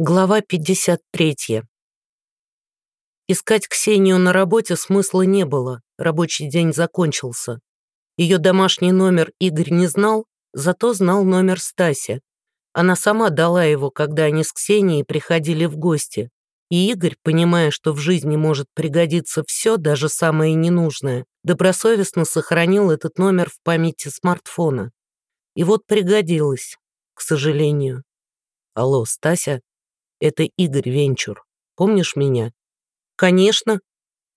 Глава 53. Искать Ксению на работе смысла не было, рабочий день закончился. Ее домашний номер Игорь не знал, зато знал номер Стаси. Она сама дала его, когда они с Ксенией приходили в гости. И Игорь, понимая, что в жизни может пригодиться все, даже самое ненужное, добросовестно сохранил этот номер в памяти смартфона. И вот пригодилось, к сожалению. Алло, Стася? Это Игорь Венчур. Помнишь меня?» «Конечно».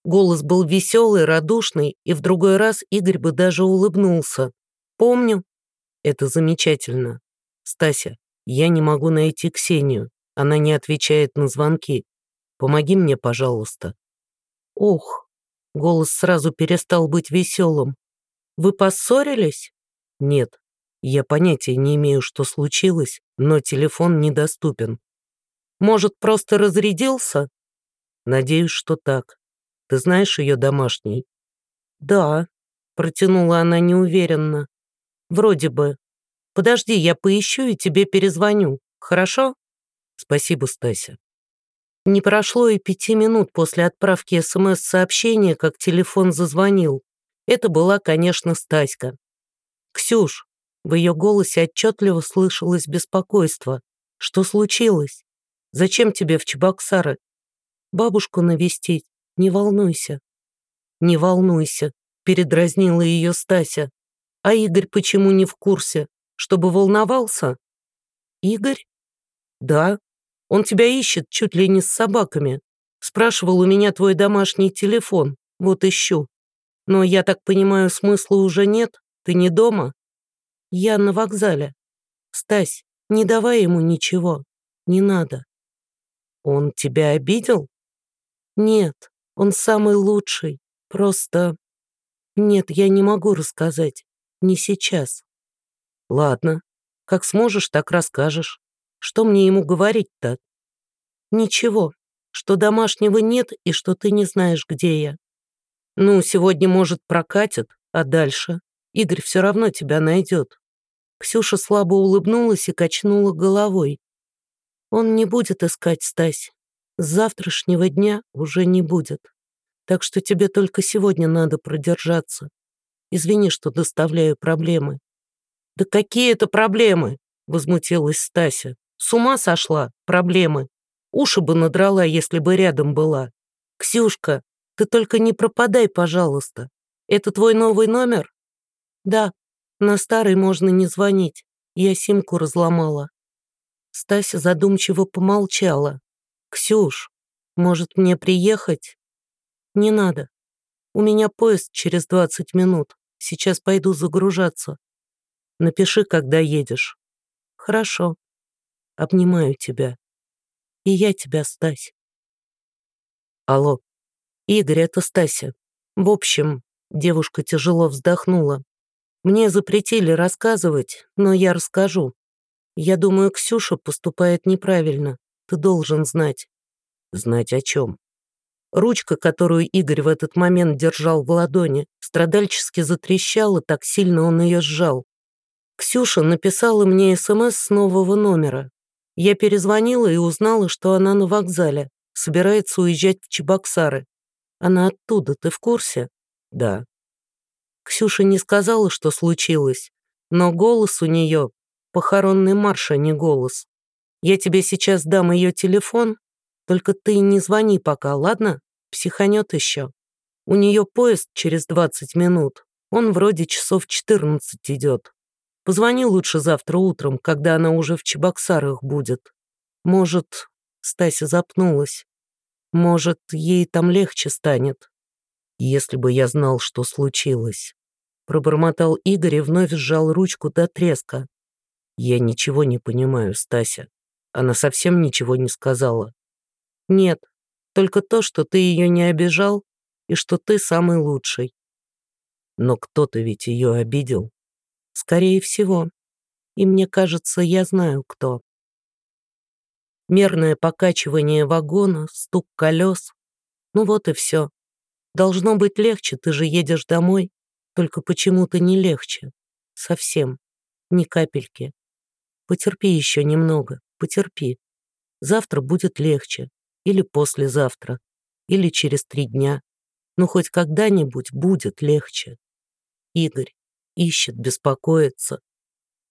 Голос был веселый, радушный, и в другой раз Игорь бы даже улыбнулся. «Помню». «Это замечательно. Стася, я не могу найти Ксению. Она не отвечает на звонки. Помоги мне, пожалуйста». «Ох». Голос сразу перестал быть веселым. «Вы поссорились?» «Нет. Я понятия не имею, что случилось, но телефон недоступен. Может, просто разрядился? Надеюсь, что так. Ты знаешь ее домашний? Да, протянула она неуверенно. Вроде бы. Подожди, я поищу и тебе перезвоню. Хорошо? Спасибо, Стася. Не прошло и пяти минут после отправки СМС-сообщения, как телефон зазвонил. Это была, конечно, Стаська. «Ксюш», в ее голосе отчетливо слышалось беспокойство. «Что случилось?» Зачем тебе в Чебоксары? Бабушку навестить. Не волнуйся. Не волнуйся, передразнила ее Стася. А Игорь почему не в курсе? Чтобы волновался? Игорь? Да. Он тебя ищет чуть ли не с собаками. Спрашивал у меня твой домашний телефон. Вот ищу. Но, я так понимаю, смысла уже нет? Ты не дома? Я на вокзале. Стась, не давай ему ничего. Не надо. Он тебя обидел? Нет, он самый лучший. Просто... Нет, я не могу рассказать. Не сейчас. Ладно. Как сможешь, так расскажешь. Что мне ему говорить-то? Ничего. Что домашнего нет и что ты не знаешь, где я. Ну, сегодня, может, прокатит, а дальше? Игорь все равно тебя найдет. Ксюша слабо улыбнулась и качнула головой. Он не будет искать Стась. С завтрашнего дня уже не будет. Так что тебе только сегодня надо продержаться. Извини, что доставляю проблемы». «Да какие это проблемы?» — возмутилась Стася. «С ума сошла? Проблемы. Уши бы надрала, если бы рядом была. Ксюшка, ты только не пропадай, пожалуйста. Это твой новый номер?» «Да, на старый можно не звонить. Я симку разломала». Стася задумчиво помолчала. «Ксюш, может мне приехать?» «Не надо. У меня поезд через двадцать минут. Сейчас пойду загружаться. Напиши, когда едешь». «Хорошо. Обнимаю тебя. И я тебя, Стась». «Алло. Игорь, это Стася. В общем, девушка тяжело вздохнула. Мне запретили рассказывать, но я расскажу. Я думаю, Ксюша поступает неправильно. Ты должен знать. Знать о чем? Ручка, которую Игорь в этот момент держал в ладони, страдальчески затрещала, так сильно он ее сжал. Ксюша написала мне СМС с нового номера. Я перезвонила и узнала, что она на вокзале, собирается уезжать в Чебоксары. Она оттуда, ты в курсе? Да. Ксюша не сказала, что случилось, но голос у нее похоронный марш, а не голос. Я тебе сейчас дам ее телефон, только ты не звони пока, ладно? Психанет еще. У нее поезд через 20 минут. Он вроде часов 14 идет. Позвони лучше завтра утром, когда она уже в Чебоксарах будет. Может, Стася запнулась. Может, ей там легче станет. Если бы я знал, что случилось. Пробормотал Игорь и вновь сжал ручку до треска. «Я ничего не понимаю, Стася. Она совсем ничего не сказала». «Нет, только то, что ты ее не обижал и что ты самый лучший». «Но кто-то ведь ее обидел». «Скорее всего. И мне кажется, я знаю, кто». Мерное покачивание вагона, стук колес. Ну вот и все. Должно быть легче, ты же едешь домой. Только почему-то не легче. Совсем. Ни капельки. Потерпи еще немного, потерпи. Завтра будет легче. Или послезавтра. Или через три дня. Но хоть когда-нибудь будет легче. Игорь ищет, беспокоится.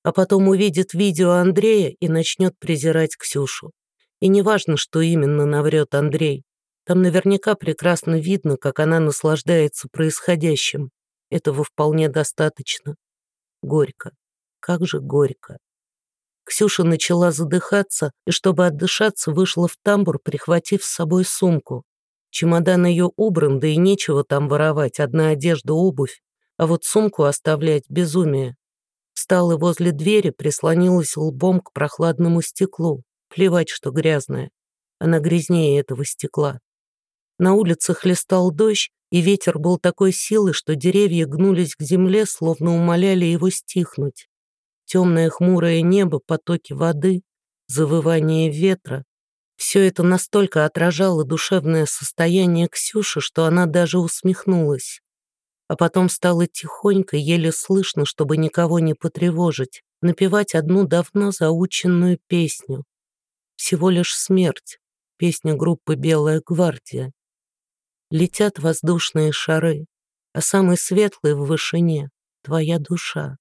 А потом увидит видео Андрея и начнет презирать Ксюшу. И неважно, что именно наврет Андрей. Там наверняка прекрасно видно, как она наслаждается происходящим. Этого вполне достаточно. Горько. Как же горько. Ксюша начала задыхаться, и чтобы отдышаться, вышла в тамбур, прихватив с собой сумку. Чемодан ее убран, да и нечего там воровать, одна одежда, обувь. А вот сумку оставлять безумие. Встала возле двери, прислонилась лбом к прохладному стеклу. Плевать, что грязное. Она грязнее этого стекла. На улице хлестал дождь, и ветер был такой силы, что деревья гнулись к земле, словно умоляли его стихнуть. Темное хмурое небо, потоки воды, завывание ветра. Все это настолько отражало душевное состояние Ксюши, что она даже усмехнулась. А потом стало тихонько, еле слышно, чтобы никого не потревожить, напевать одну давно заученную песню. Всего лишь смерть, песня группы «Белая гвардия». Летят воздушные шары, а самый светлый в вышине — твоя душа.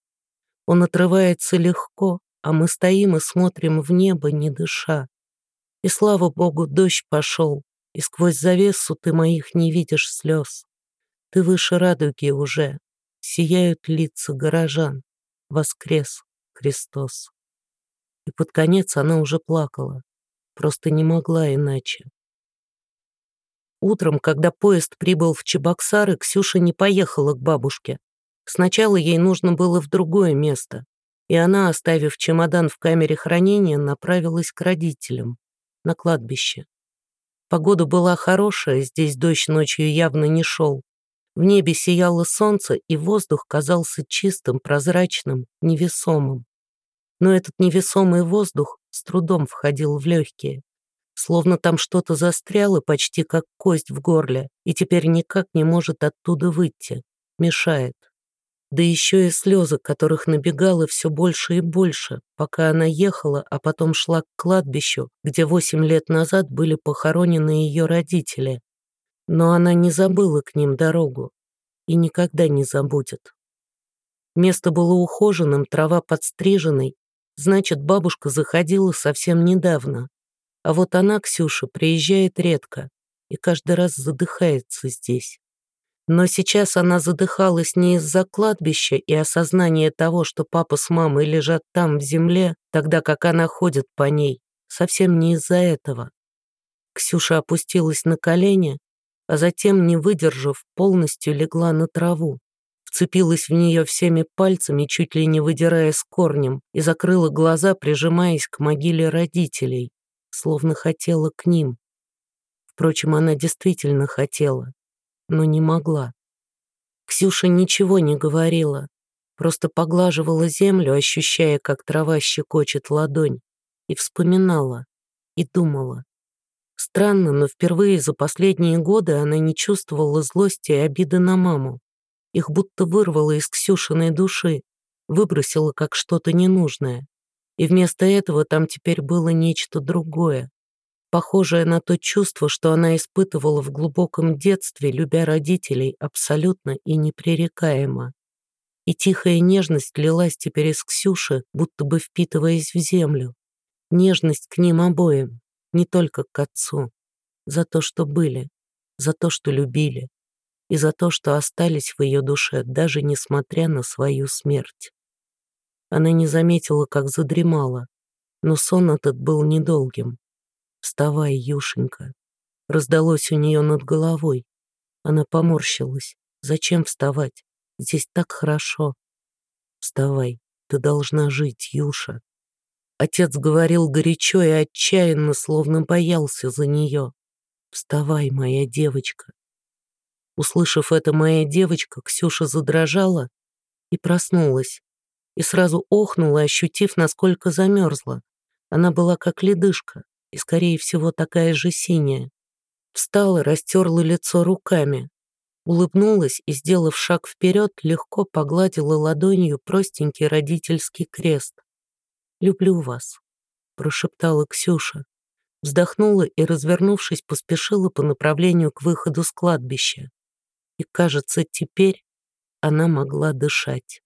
Он отрывается легко, а мы стоим и смотрим в небо, не дыша. И слава богу, дождь пошел, и сквозь завесу ты моих не видишь слез. Ты выше радуги уже, сияют лица горожан. Воскрес Христос. И под конец она уже плакала, просто не могла иначе. Утром, когда поезд прибыл в Чебоксары, Ксюша не поехала к бабушке. Сначала ей нужно было в другое место, и она, оставив чемодан в камере хранения, направилась к родителям, на кладбище. Погода была хорошая, здесь дождь ночью явно не шел. В небе сияло солнце, и воздух казался чистым, прозрачным, невесомым. Но этот невесомый воздух с трудом входил в легкие словно там что-то застряло почти как кость в горле, и теперь никак не может оттуда выйти, мешает. Да еще и слезы, которых набегало все больше и больше, пока она ехала, а потом шла к кладбищу, где восемь лет назад были похоронены ее родители. Но она не забыла к ним дорогу и никогда не забудет. Место было ухоженным, трава подстриженной, значит, бабушка заходила совсем недавно. А вот она, Ксюша, приезжает редко и каждый раз задыхается здесь. Но сейчас она задыхалась не из-за кладбища и осознания того, что папа с мамой лежат там, в земле, тогда как она ходит по ней. Совсем не из-за этого. Ксюша опустилась на колени, а затем, не выдержав, полностью легла на траву. Вцепилась в нее всеми пальцами, чуть ли не выдирая с корнем, и закрыла глаза, прижимаясь к могиле родителей словно хотела к ним. Впрочем, она действительно хотела, но не могла. Ксюша ничего не говорила, просто поглаживала землю, ощущая, как трава щекочет ладонь, и вспоминала, и думала. Странно, но впервые за последние годы она не чувствовала злости и обиды на маму. Их будто вырвало из Ксюшиной души, выбросило как что-то ненужное и вместо этого там теперь было нечто другое, похожее на то чувство, что она испытывала в глубоком детстве, любя родителей абсолютно и непререкаемо. И тихая нежность лилась теперь из Ксюши, будто бы впитываясь в землю. Нежность к ним обоим, не только к отцу. За то, что были, за то, что любили, и за то, что остались в ее душе, даже несмотря на свою смерть. Она не заметила, как задремала, но сон этот был недолгим. «Вставай, Юшенька!» Раздалось у нее над головой. Она поморщилась. «Зачем вставать? Здесь так хорошо!» «Вставай, ты должна жить, Юша!» Отец говорил горячо и отчаянно, словно боялся за нее. «Вставай, моя девочка!» Услышав это, моя девочка, Ксюша задрожала и проснулась и сразу охнула, ощутив, насколько замерзла. Она была как ледышка и, скорее всего, такая же синяя. Встала, растерла лицо руками, улыбнулась и, сделав шаг вперед, легко погладила ладонью простенький родительский крест. «Люблю вас», — прошептала Ксюша. Вздохнула и, развернувшись, поспешила по направлению к выходу с кладбища. И, кажется, теперь она могла дышать.